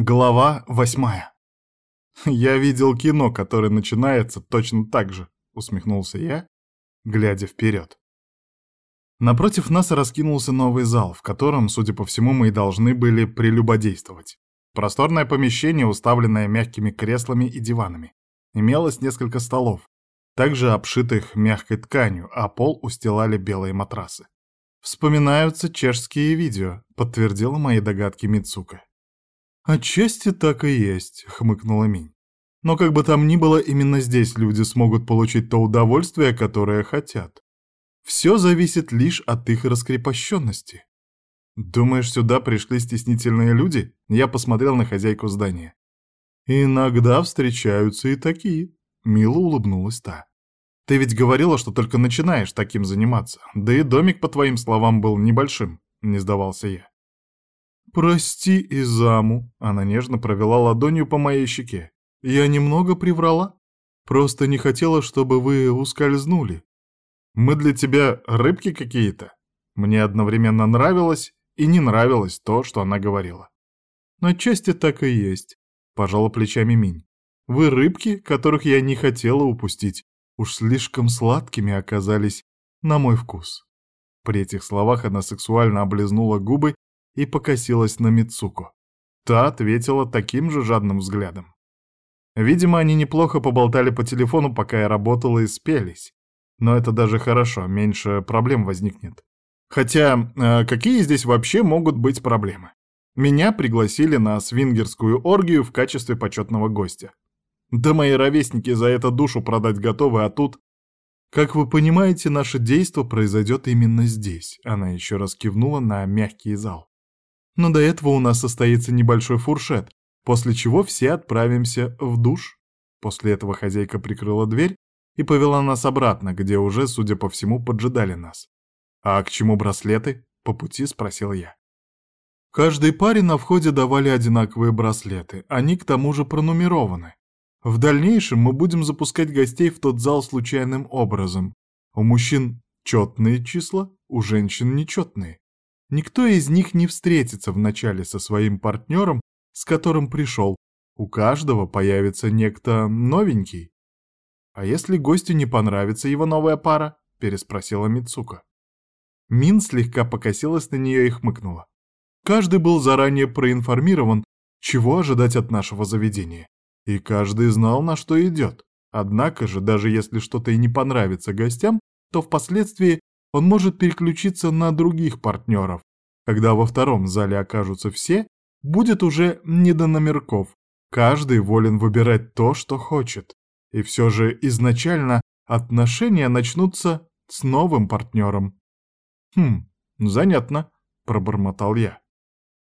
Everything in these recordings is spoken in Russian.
Глава восьмая. «Я видел кино, которое начинается точно так же», — усмехнулся я, глядя вперед. Напротив нас раскинулся новый зал, в котором, судя по всему, мы и должны были прелюбодействовать. Просторное помещение, уставленное мягкими креслами и диванами. Имелось несколько столов, также обшитых мягкой тканью, а пол устилали белые матрасы. «Вспоминаются чешские видео», — подтвердила мои догадки Мицука. «Отчасти так и есть», — хмыкнула Минь. «Но как бы там ни было, именно здесь люди смогут получить то удовольствие, которое хотят. Все зависит лишь от их раскрепощенности». «Думаешь, сюда пришли стеснительные люди?» Я посмотрел на хозяйку здания. «Иногда встречаются и такие», — мило улыбнулась та. «Ты ведь говорила, что только начинаешь таким заниматься. Да и домик, по твоим словам, был небольшим», — не сдавался я. «Прости, Изаму», — она нежно провела ладонью по моей щеке. «Я немного приврала. Просто не хотела, чтобы вы ускользнули. Мы для тебя рыбки какие-то?» Мне одновременно нравилось и не нравилось то, что она говорила. «Отчасти так и есть», — пожала плечами Минь. «Вы рыбки, которых я не хотела упустить. Уж слишком сладкими оказались на мой вкус». При этих словах она сексуально облизнула губы и покосилась на Мицуку. Та ответила таким же жадным взглядом. Видимо, они неплохо поболтали по телефону, пока я работала и спелись. Но это даже хорошо, меньше проблем возникнет. Хотя, э, какие здесь вообще могут быть проблемы? Меня пригласили на свингерскую оргию в качестве почетного гостя. Да мои ровесники за это душу продать готовы, а тут... Как вы понимаете, наше действо произойдет именно здесь. Она еще раз кивнула на мягкий зал но до этого у нас состоится небольшой фуршет, после чего все отправимся в душ. После этого хозяйка прикрыла дверь и повела нас обратно, где уже, судя по всему, поджидали нас. «А к чему браслеты?» — по пути спросил я. Каждой паре на входе давали одинаковые браслеты, они к тому же пронумерованы. В дальнейшем мы будем запускать гостей в тот зал случайным образом. У мужчин четные числа, у женщин нечетные. Никто из них не встретится вначале со своим партнером, с которым пришел. У каждого появится некто новенький. «А если гостю не понравится его новая пара?» — переспросила Мицука. Мин слегка покосилась на нее и хмыкнула. Каждый был заранее проинформирован, чего ожидать от нашего заведения. И каждый знал, на что идет. Однако же, даже если что-то и не понравится гостям, то впоследствии он может переключиться на других партнеров. Когда во втором зале окажутся все, будет уже не до номерков. Каждый волен выбирать то, что хочет. И все же изначально отношения начнутся с новым партнером. «Хм, занятно», — пробормотал я.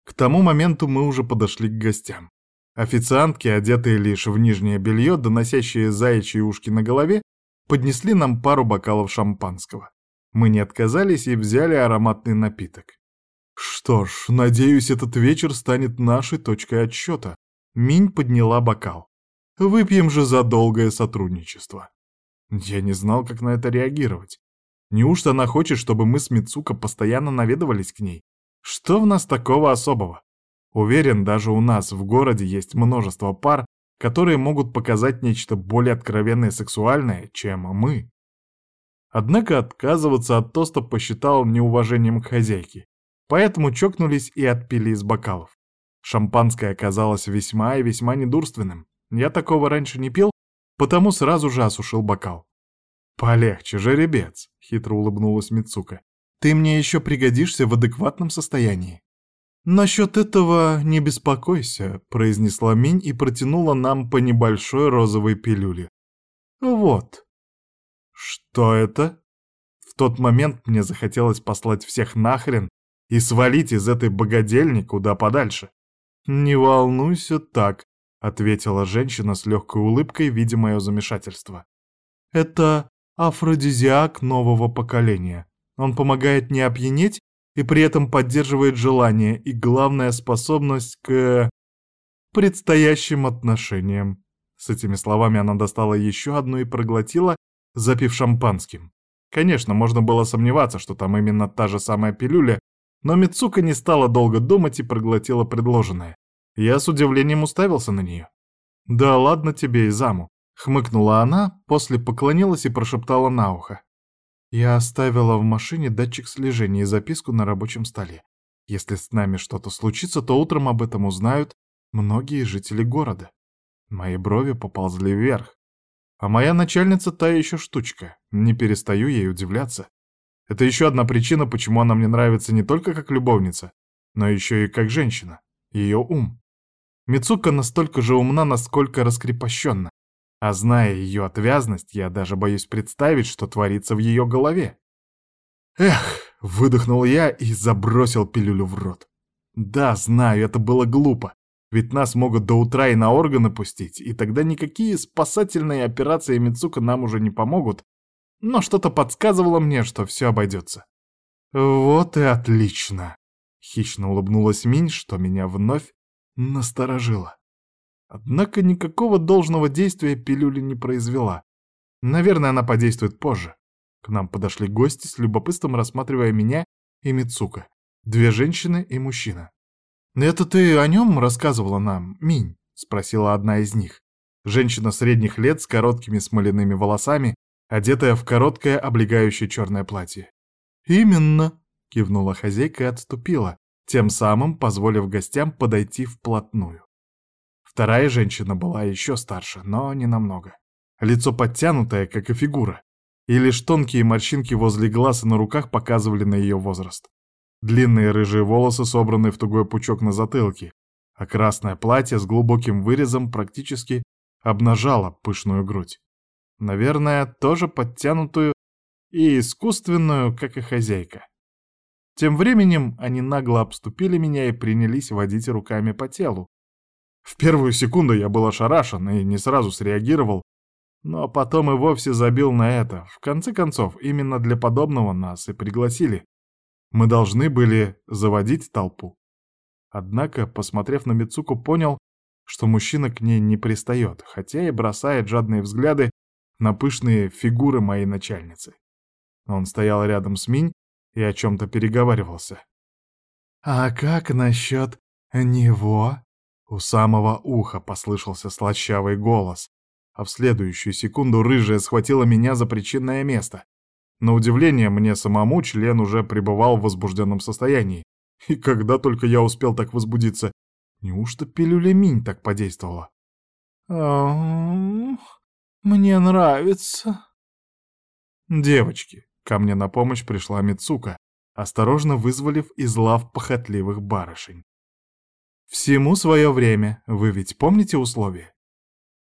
К тому моменту мы уже подошли к гостям. Официантки, одетые лишь в нижнее белье, доносящие заячьи ушки на голове, поднесли нам пару бокалов шампанского. Мы не отказались и взяли ароматный напиток. Что ж, надеюсь, этот вечер станет нашей точкой отсчета. Минь подняла бокал. Выпьем же за долгое сотрудничество. Я не знал, как на это реагировать. Неужто она хочет, чтобы мы с Мицука постоянно наведывались к ней? Что в нас такого особого? Уверен, даже у нас в городе есть множество пар, которые могут показать нечто более откровенное и сексуальное, чем мы. Однако отказываться от тоста посчитал неуважением к хозяйке, поэтому чокнулись и отпили из бокалов. Шампанское оказалось весьма и весьма недурственным. Я такого раньше не пил, потому сразу же осушил бокал. «Полегче, жеребец», — хитро улыбнулась Мицука. «Ты мне еще пригодишься в адекватном состоянии». «Насчет этого не беспокойся», — произнесла Минь и протянула нам по небольшой розовой пилюле. «Вот». «Что это?» В тот момент мне захотелось послать всех нахрен и свалить из этой богадельни куда подальше. «Не волнуйся так», — ответила женщина с легкой улыбкой, видя мое замешательство. «Это афродизиак нового поколения. Он помогает не опьянеть и при этом поддерживает желание и, главная способность к... предстоящим отношениям». С этими словами она достала еще одну и проглотила, запив шампанским. Конечно, можно было сомневаться, что там именно та же самая пилюля, но Мицука не стала долго думать и проглотила предложенное. Я с удивлением уставился на нее. «Да ладно тебе, Изаму!» — хмыкнула она, после поклонилась и прошептала на ухо. «Я оставила в машине датчик слежения и записку на рабочем столе. Если с нами что-то случится, то утром об этом узнают многие жители города». Мои брови поползли вверх. А моя начальница та еще штучка, не перестаю ей удивляться. Это еще одна причина, почему она мне нравится не только как любовница, но еще и как женщина. Ее ум. Мицука настолько же умна, насколько раскрепощенна. А зная ее отвязность, я даже боюсь представить, что творится в ее голове. Эх, выдохнул я и забросил пилюлю в рот. Да, знаю, это было глупо. Ведь нас могут до утра и на органы пустить, и тогда никакие спасательные операции Мицука нам уже не помогут. Но что-то подсказывало мне, что все обойдется. Вот и отлично. Хищно улыбнулась Минь, что меня вновь насторожило. Однако никакого должного действия пилюля не произвела. Наверное, она подействует позже. К нам подошли гости с любопытством рассматривая меня и Мицука. Две женщины и мужчина. «Это ты о нем рассказывала нам, Минь?» — спросила одна из них. Женщина средних лет с короткими смоляными волосами, одетая в короткое облегающее черное платье. «Именно!» — кивнула хозяйка и отступила, тем самым позволив гостям подойти вплотную. Вторая женщина была еще старше, но не намного. Лицо подтянутое, как и фигура, и лишь тонкие морщинки возле глаз и на руках показывали на ее возраст. Длинные рыжие волосы собраны в тугой пучок на затылке, а красное платье с глубоким вырезом практически обнажало пышную грудь. Наверное, тоже подтянутую и искусственную, как и хозяйка. Тем временем они нагло обступили меня и принялись водить руками по телу. В первую секунду я был ошарашен и не сразу среагировал, но потом и вовсе забил на это. В конце концов, именно для подобного нас и пригласили. Мы должны были заводить толпу. Однако, посмотрев на Мицуку, понял, что мужчина к ней не пристает, хотя и бросает жадные взгляды на пышные фигуры моей начальницы. Он стоял рядом с Минь и о чем-то переговаривался. «А как насчет него?» У самого уха послышался слащавый голос, а в следующую секунду рыжая схватила меня за причинное место. На удивление мне самому член уже пребывал в возбужденном состоянии. И когда только я успел так возбудиться, неужто пилюля Минь так подействовала? «Мне нравится». «Девочки», — ко мне на помощь пришла Мицука, осторожно вызволив из лав похотливых барышень. «Всему свое время, вы ведь помните условия?»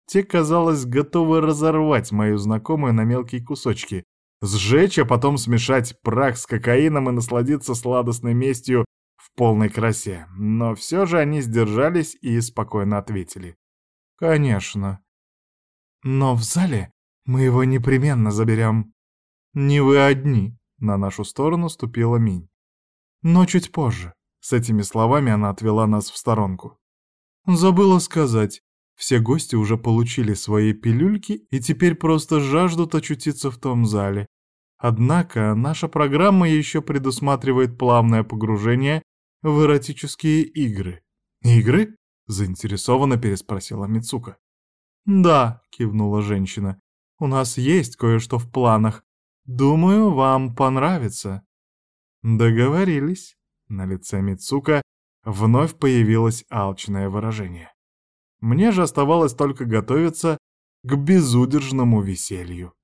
Те, казалось, готовы разорвать мою знакомую на мелкие кусочки, Сжечь, а потом смешать прах с кокаином и насладиться сладостной местью в полной красе. Но все же они сдержались и спокойно ответили. «Конечно. Но в зале мы его непременно заберем. Не вы одни», — на нашу сторону ступила Минь. «Но чуть позже». С этими словами она отвела нас в сторонку. «Забыла сказать. Все гости уже получили свои пилюльки и теперь просто жаждут очутиться в том зале. Однако наша программа еще предусматривает плавное погружение в эротические игры. «Игры?» — заинтересованно переспросила Мицука. «Да», — кивнула женщина, — «у нас есть кое-что в планах. Думаю, вам понравится». Договорились. На лице Мицука вновь появилось алчное выражение. Мне же оставалось только готовиться к безудержному веселью.